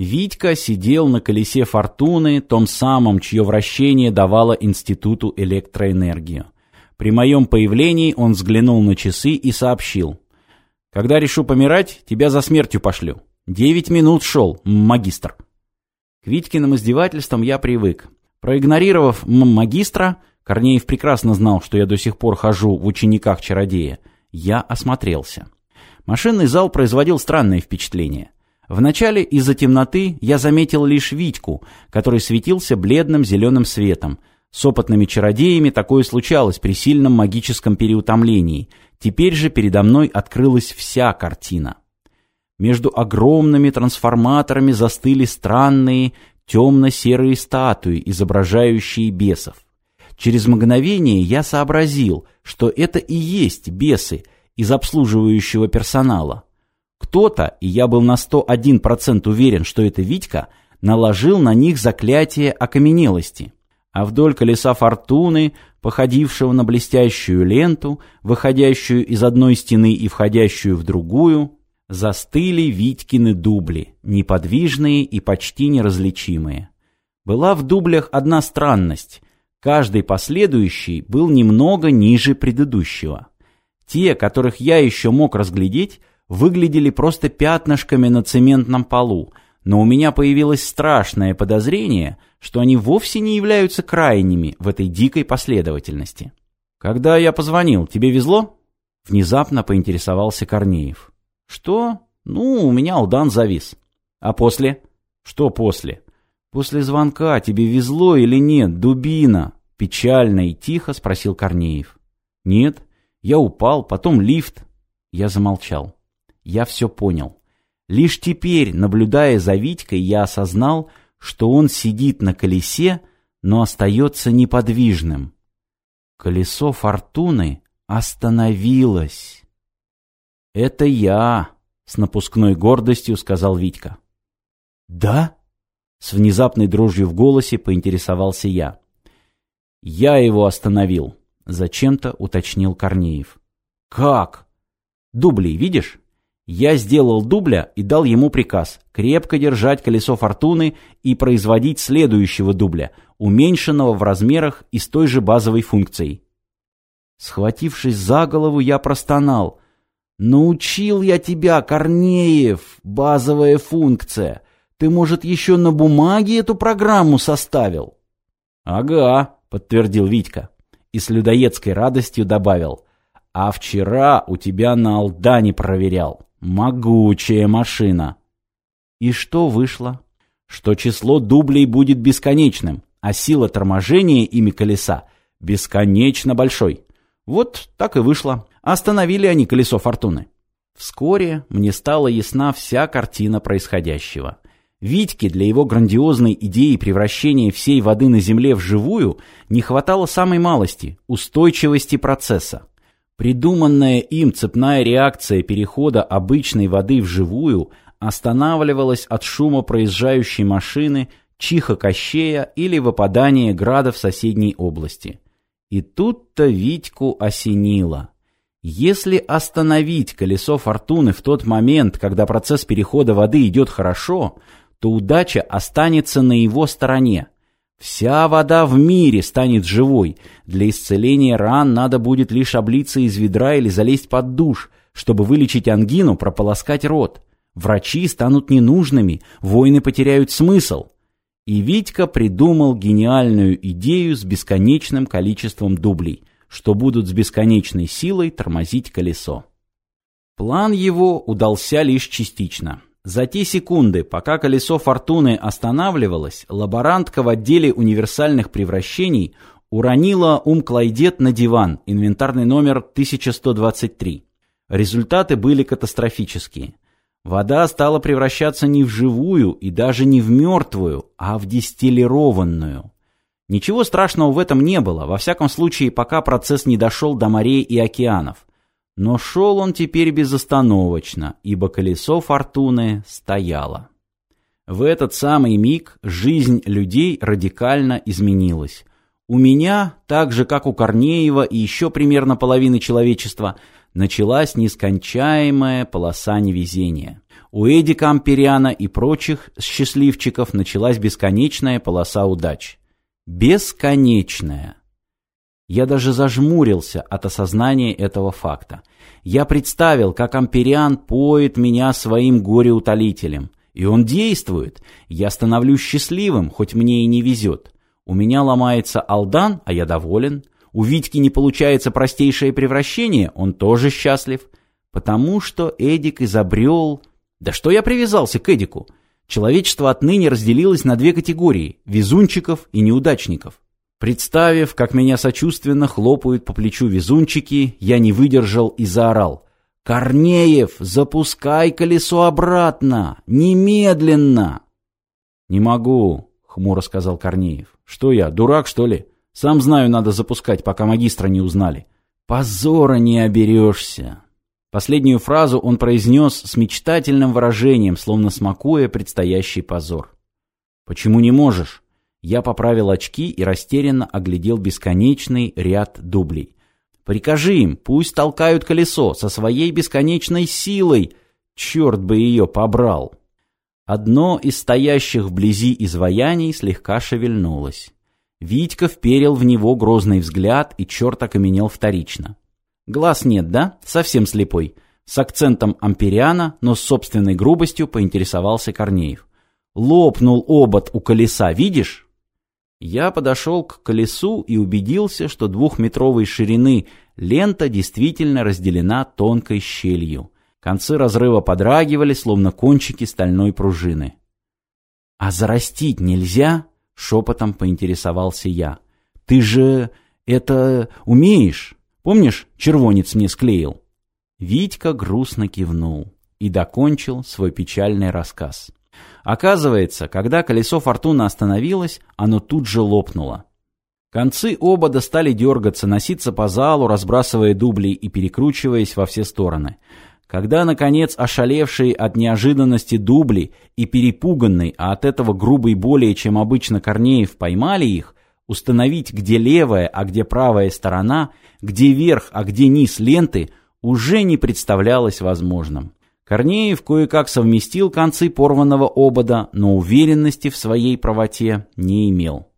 Витька сидел на колесе фортуны, том самом, чье вращение давало институту электроэнергию. При моем появлении он взглянул на часы и сообщил. «Когда решу помирать, тебя за смертью пошлю. Девять минут шел, магистр». К Витькиным издевательствам я привык. Проигнорировав магистра, Корнеев прекрасно знал, что я до сих пор хожу в учениках чародея, я осмотрелся. Машинный зал производил странное впечатление. Вначале из-за темноты я заметил лишь Витьку, который светился бледным зеленым светом. С опытными чародеями такое случалось при сильном магическом переутомлении. Теперь же передо мной открылась вся картина. Между огромными трансформаторами застыли странные темно-серые статуи, изображающие бесов. Через мгновение я сообразил, что это и есть бесы из обслуживающего персонала. Кто-то, и я был на 101% уверен, что это Витька, наложил на них заклятие окаменелости. А вдоль колеса фортуны, походившего на блестящую ленту, выходящую из одной стены и входящую в другую, застыли Витькины дубли, неподвижные и почти неразличимые. Была в дублях одна странность. Каждый последующий был немного ниже предыдущего. Те, которых я еще мог разглядеть, выглядели просто пятнышками на цементном полу, но у меня появилось страшное подозрение, что они вовсе не являются крайними в этой дикой последовательности. «Когда я позвонил, тебе везло?» Внезапно поинтересовался Корнеев. «Что? Ну, у меня Алдан завис. А после?» «Что после?» «После звонка тебе везло или нет, дубина?» Печально и тихо спросил Корнеев. «Нет, я упал, потом лифт». Я замолчал я все понял. Лишь теперь, наблюдая за Витькой, я осознал, что он сидит на колесе, но остается неподвижным. Колесо фортуны остановилось. «Это я», — с напускной гордостью сказал Витька. «Да?» — с внезапной дрожью в голосе поинтересовался я. «Я его остановил», — зачем-то уточнил Корнеев. «Как?» «Дублей видишь?» Я сделал дубля и дал ему приказ крепко держать колесо фортуны и производить следующего дубля, уменьшенного в размерах и с той же базовой функцией. Схватившись за голову, я простонал. «Научил я тебя, Корнеев, базовая функция. Ты, может, еще на бумаге эту программу составил?» «Ага», — подтвердил Витька. И с людоедской радостью добавил. «А вчера у тебя на Алдане проверял». Могучая машина. И что вышло? Что число дублей будет бесконечным, а сила торможения ими колеса бесконечно большой. Вот так и вышло. Остановили они колесо фортуны. Вскоре мне стала ясна вся картина происходящего. Витьке для его грандиозной идеи превращения всей воды на Земле в живую не хватало самой малости – устойчивости процесса. Придуманная им цепная реакция перехода обычной воды в живую останавливалась от шума проезжающей машины, чиха кощея или выпадания града в соседней области. И тут-то Витьку осенило. Если остановить колесо фортуны в тот момент, когда процесс перехода воды идет хорошо, то удача останется на его стороне – Вся вода в мире станет живой. Для исцеления ран надо будет лишь облиться из ведра или залезть под душ. Чтобы вылечить ангину, прополоскать рот. Врачи станут ненужными, войны потеряют смысл. И Витька придумал гениальную идею с бесконечным количеством дублей, что будут с бесконечной силой тормозить колесо. План его удался лишь частично. За те секунды, пока колесо фортуны останавливалось, лаборантка в отделе универсальных превращений уронила ум-клайдет на диван, инвентарный номер 1123. Результаты были катастрофические. Вода стала превращаться не в живую и даже не в мертвую, а в дистиллированную. Ничего страшного в этом не было, во всяком случае, пока процесс не дошел до морей и океанов. Но шел он теперь безостановочно, ибо колесо фортуны стояло. В этот самый миг жизнь людей радикально изменилась. У меня, так же как у Корнеева и еще примерно половины человечества, началась нескончаемая полоса невезения. У Эдика Ампериана и прочих счастливчиков началась бесконечная полоса удач. Бесконечная. Я даже зажмурился от осознания этого факта. Я представил, как Ампериан поет меня своим горе-утолителем. И он действует. Я становлюсь счастливым, хоть мне и не везет. У меня ломается Алдан, а я доволен. У Витьки не получается простейшее превращение, он тоже счастлив. Потому что Эдик изобрел... Да что я привязался к Эдику? Человечество отныне разделилось на две категории – везунчиков и неудачников. Представив, как меня сочувственно хлопают по плечу везунчики, я не выдержал и заорал. «Корнеев, запускай колесо обратно! Немедленно!» «Не могу», — хмуро сказал Корнеев. «Что я, дурак, что ли? Сам знаю, надо запускать, пока магистра не узнали». «Позора не оберешься!» Последнюю фразу он произнес с мечтательным выражением, словно смакуя предстоящий позор. «Почему не можешь?» Я поправил очки и растерянно оглядел бесконечный ряд дублей. «Прикажи им, пусть толкают колесо со своей бесконечной силой! Черт бы ее побрал!» Одно из стоящих вблизи изваяний слегка шевельнулось. Витька вперил в него грозный взгляд, и черт окаменел вторично. Глаз нет, да? Совсем слепой. С акцентом ампериана, но с собственной грубостью поинтересовался Корнеев. Лопнул обод у колеса, видишь? Я подошел к колесу и убедился, что двухметровой ширины лента действительно разделена тонкой щелью. Концы разрыва подрагивали, словно кончики стальной пружины. «А зарастить нельзя?» — шепотом поинтересовался я. «Ты же это умеешь?» Помнишь, червонец мне склеил?» Витька грустно кивнул и докончил свой печальный рассказ. Оказывается, когда колесо фортуны остановилось, оно тут же лопнуло. Концы обода стали дергаться, носиться по залу, разбрасывая дубли и перекручиваясь во все стороны. Когда, наконец, ошалевшие от неожиданности дубли и перепуганный, а от этого грубый более, чем обычно Корнеев, поймали их, Установить, где левая, а где правая сторона, где верх, а где низ ленты, уже не представлялось возможным. Корнеев кое-как совместил концы порванного обода, но уверенности в своей правоте не имел.